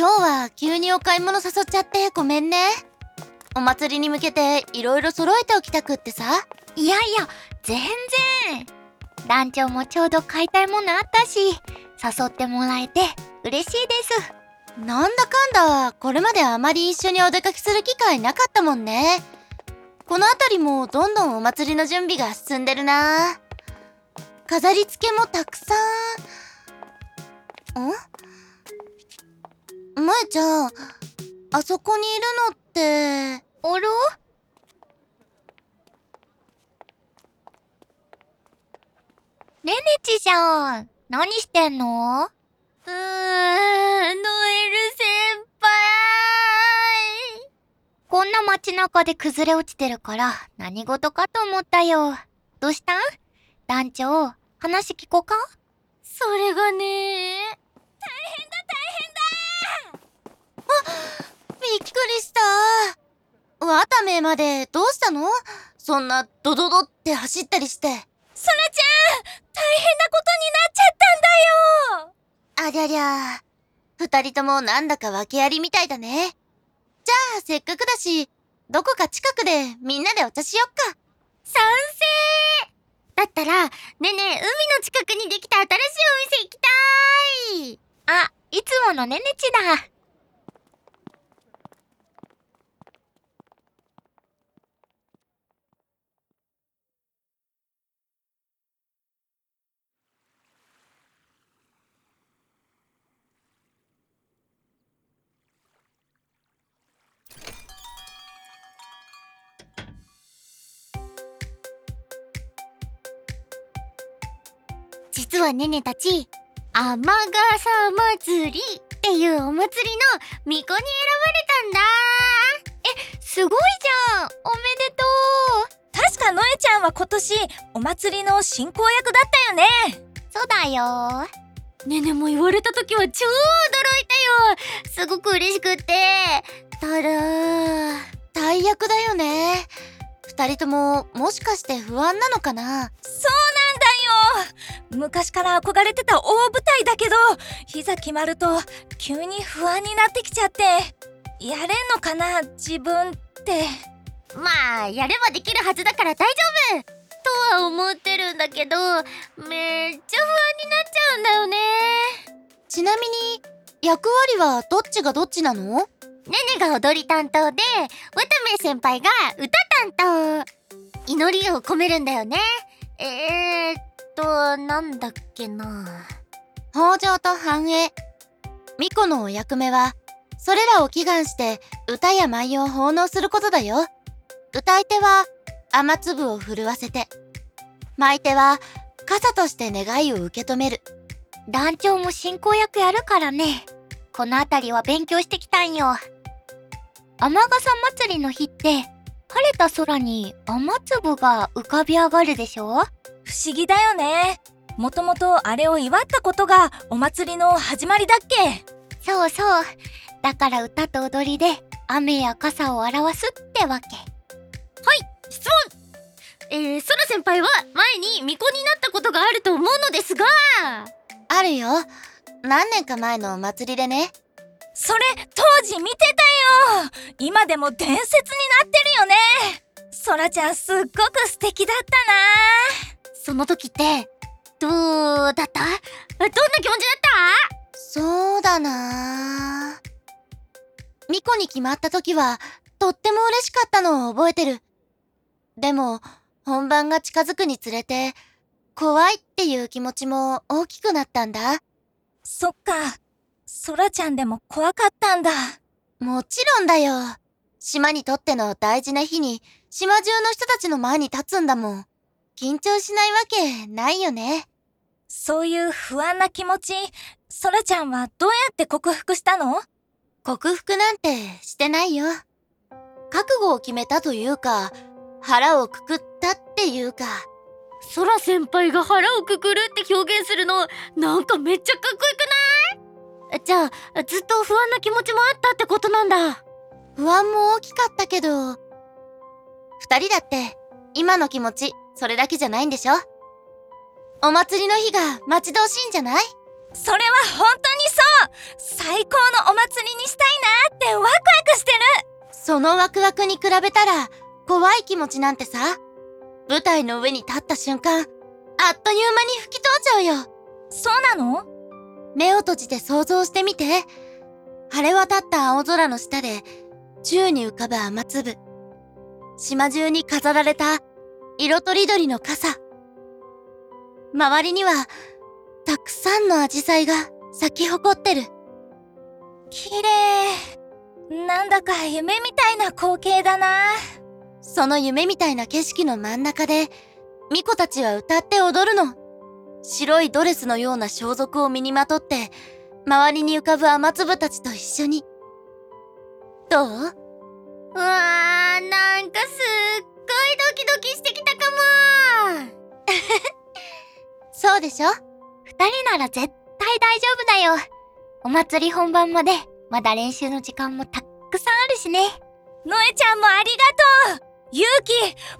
今日は急にお買い物誘っちゃってごめんね。お祭りに向けていろいろ揃えておきたくってさ。いやいや、全然。団長もちょうど買いたいものあったし、誘ってもらえて嬉しいです。なんだかんだ、これまであまり一緒にお出かけする機会なかったもんね。この辺りもどんどんお祭りの準備が進んでるな。飾り付けもたくさん。ん？萌ちゃん、あそこにいるのって、あらねねちじゃん。何してんの？うーん、ノエル先輩。こんな街中で崩れ落ちてるから何事かと思ったよ。どうしたん？団長、話聞こうか？それがね。びっくりした。までどうしたの？そんなドドドって走ったりして。そらちゃん大変なことになっちゃったんだよありゃりゃ。二人ともなんだか訳ありみたいだね。じゃあせっかくだし、どこか近くでみんなでお茶しよっか。賛成だったら、ねえねえ、海の近くにできた新しいお店行きたいあ、いつものねねちだ。実はねねたち、天笠祭りっていうお祭りの巫女に選ばれたんだ。え、すごいじゃん。おめでとう。確かノエちゃんは今年お祭りの進行役だったよね。そうだよ。ねねも言われた時は超驚いたよ。すごく嬉しくって。ただ、大役だよね。二人とももしかして不安なのかな？そうなん昔から憧れてた大舞台だけどいざ決まると急に不安になってきちゃってやれんのかな自分ってまあ、やればできるはずだから大丈夫とは思ってるんだけど、めっちゃ不安になっちゃうんだよね。ちなみに、役割はどっちがどっちなの？ねねが踊り担当で、わため先輩が歌担当。祈りを込めるんだよね。えー、っと、なんだっけな。北条と繁栄。巫女のお役目は、それらを祈願して歌や舞を奉納することだよ。歌い手は雨粒を震わせて、舞手は傘として願いを受け止める。団長も進行役やるからね。このあたりは勉強してきたんよ。雨傘祭りの日って、晴れた空に雨粒が浮かび上がるでしょ？不思議だよねもともとあれを祝ったことがお祭りの始まりだっけ？そうそう。だから歌と踊りで雨や傘を表すってわけ。質問えー、ソラ先輩は前に巫女になったことがあると思うのですがあるよ。何年か前のお祭りでね。それ当時見てたよ今でも伝説になってるよねそらちゃんすっごく素敵だったその時ってどうだった？どんな気持ちだった？そうだなぁ。巫女に決まった時は、とっても嬉しかったのを覚えてる。でも、本番が近づくにつれて、怖いっていう気持ちも大きくなったんだ。そっかそらちゃんでも怖かったんだもちろんだよ。島にとっての大事な日に、島中の人たちの前に立つんだもん。緊張しないわけないよね。そういう不安な気持ちそらちゃんはどうやって克服したの？克服なんてしてないよ。覚悟を決めたというか、腹をくくったっていうか、ソラ先輩が腹をくくるって表現するのなんかめっちゃかっこよくない？じゃあずっと不安な気持ちもあったってことなんだ不安も大きかったけど、二人だって今の気持ちそれだけじゃないんでしょ？お祭りの日が待ち遠しいんじゃない？それは本当にそう最高のお祭りにしたいなってワクワクしてるそのワクワクに比べたら、怖い気持ちなんてさ、舞台の上に立った瞬間、あっという間に吹き飛んじゃうよ。そうなの？目を閉じて想像してみて。晴れ渡った青空の下で、宙に浮かぶ雨粒。島中に飾られた、色とりどりの傘。周りには、たくさんの紫陽花が咲き誇ってる。綺麗なんだか夢みたいな光景だなその夢みたいな景色の真ん中で、巫女たちは歌って踊るの。白いドレスのような装束を身にまとって、周りに浮かぶ雨粒たちと一緒に。どう？うわーなんかすっごいドキドキしてそうでしょ？二人なら絶対大丈夫だよ。お祭り本番まで、まだ練習の時間もたっくさんあるしね。ノエちゃんもありがとう勇気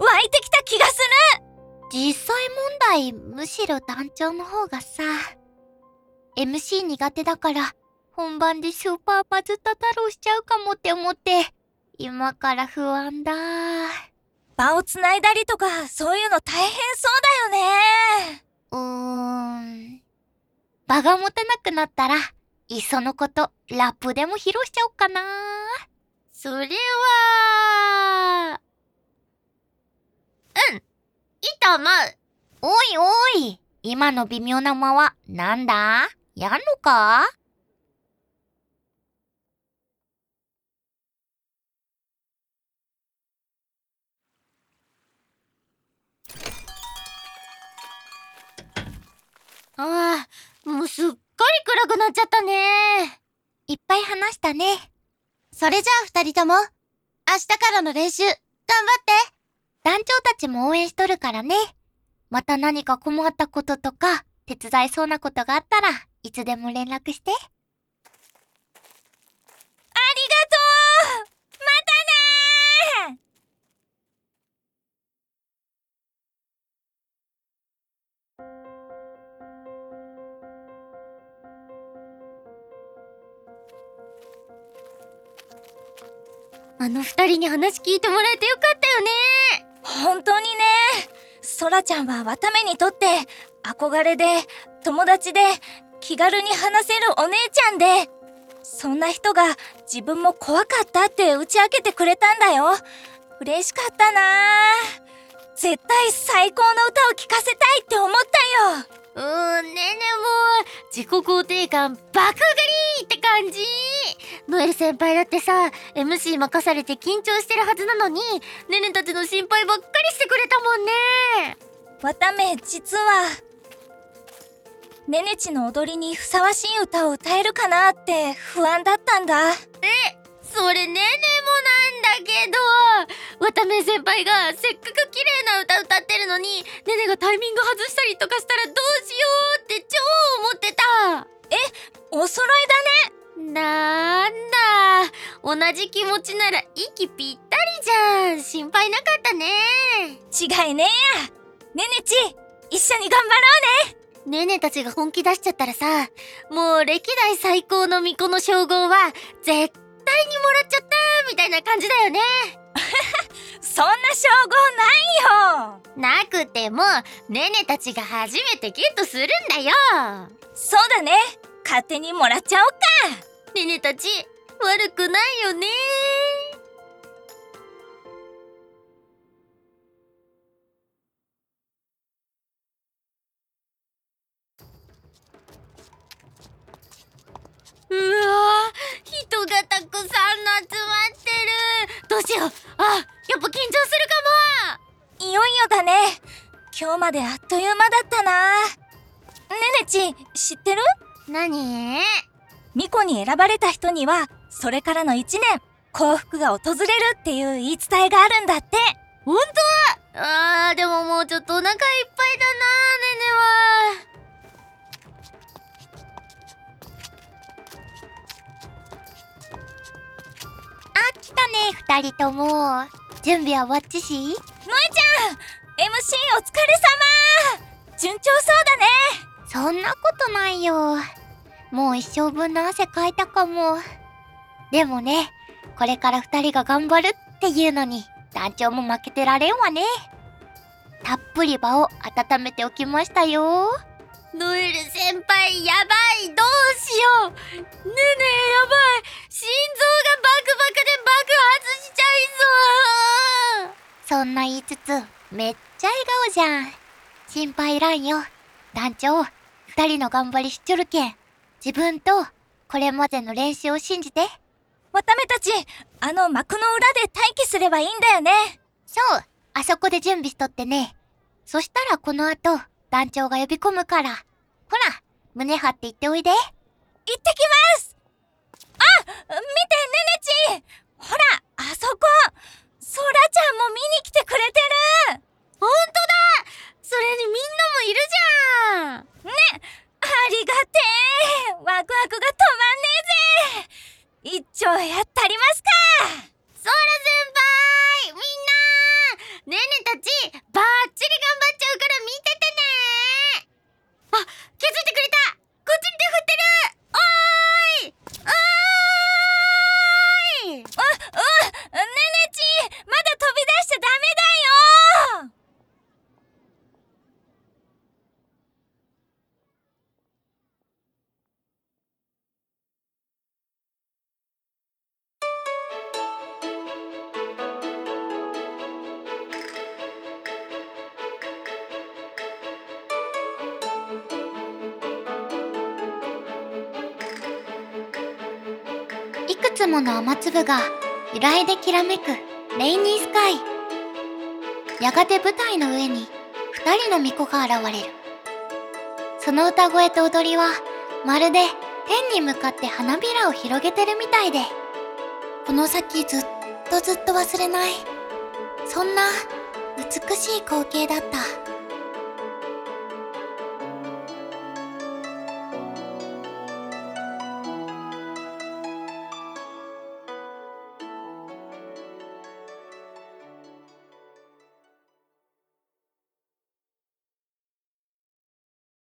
湧いてきた気がする実際問題、むしろ団長の方がさ、MC 苦手だから、本番でスーパーバズった太郎しちゃうかもって思って、今から不安だ。場をつないだりとかそういうの大変そうだよねうーん。場が持たなくなったら、いっそのこと、ラップでも披露しちゃおっかな。それはうんいいと思う。おいおい、今の微妙な間は、なんだ？やんのか？ああもうすっかり暗くなっちゃったねいっぱい話したね。それじゃあ二人とも、明日からの練習、頑張って団長たちも応援しとるからね。また何か困ったこととか、手伝いそうなことがあったらいつでも連絡して。ありがとうあの二人に話聞いてもらえてよかったよね。本当にね。ソラちゃんはワタメにとって憧れで友達で気軽に話せるお姉ちゃんでそんな人が自分も怖かったって打ち明けてくれたんだよ。嬉しかったな。絶対最高の歌を聴かせたいって思ったよ。うーんねえねえもう自己肯定感爆上がりって感じ。ノエル先輩だってさ MC 任されて緊張してるはずなのにねねたちの心配ばっかりしてくれたもんね。ワタメ実はネネチの踊りにふさわしい歌を歌えるかなって不安だったんだそれねねもなんだけど。渡辺先輩がせっかく綺麗な歌歌ってるのにねねがタイミング外したりとかしたらどうしようって超思ってた。お揃いだね。なんだ。同じ気持ちなら息ぴったりじゃん。心配なかったね。違いねえや。ネネチ一緒に頑張ろうね。ねねたちが本気出しちゃったらさもう歴代最高の巫女の称号は絶対にもらっちゃったみたいな感じだよね。そんな称号ないよ。なくてもねねたちが初めてゲットするんだよ。そうだね。勝手にもらっちゃおうか。ねねたち悪くないよね。うわー人がたくさん集まってる。どうしよう。あやっぱ緊張するかいよいよだね。今日まであっという間だったな。ネネチ知ってる？も何？巫女に選ばれた人にはそれからの1年幸福が訪れるっていう言い伝えがあるんだって。本当？はあーでももうちょっとお腹いっぱいだなねねは二人とも。準備はわっちし？ノエちゃん MC お疲れ様順調そうだねそんなことないよ。もう一生分の汗かいたかも。でもね、これから二人が頑張るっていうのに、団長も負けてられんわね。たっぷり場を温めておきましたよ。ノエル先輩やばいどうしようねえねえやばい心臓がバクバクで爆発しちゃいそうそんな言いつつ、めっちゃ笑顔じゃん。心配いらんよ。団長、二人の頑張り知っちょるけん。自分と、これまでの練習を信じて。わためたち、あの幕の裏で待機すればいいんだよね。そう、あそこで準備しとってね。そしたらこの後、団長が呼び込むから。ほら、胸張って行っておいで。行ってきますあ見て、ねねちほら、あそこソラちゃんも見に来てくれてるつもの雨粒が由来できらめくレイニースカイ。やがて舞台の上に二人の巫女が現れる。その歌声と踊りはまるで天に向かって花びらを広げてるみたいで、この先ずっとずっと忘れない、そんな美しい光景だった。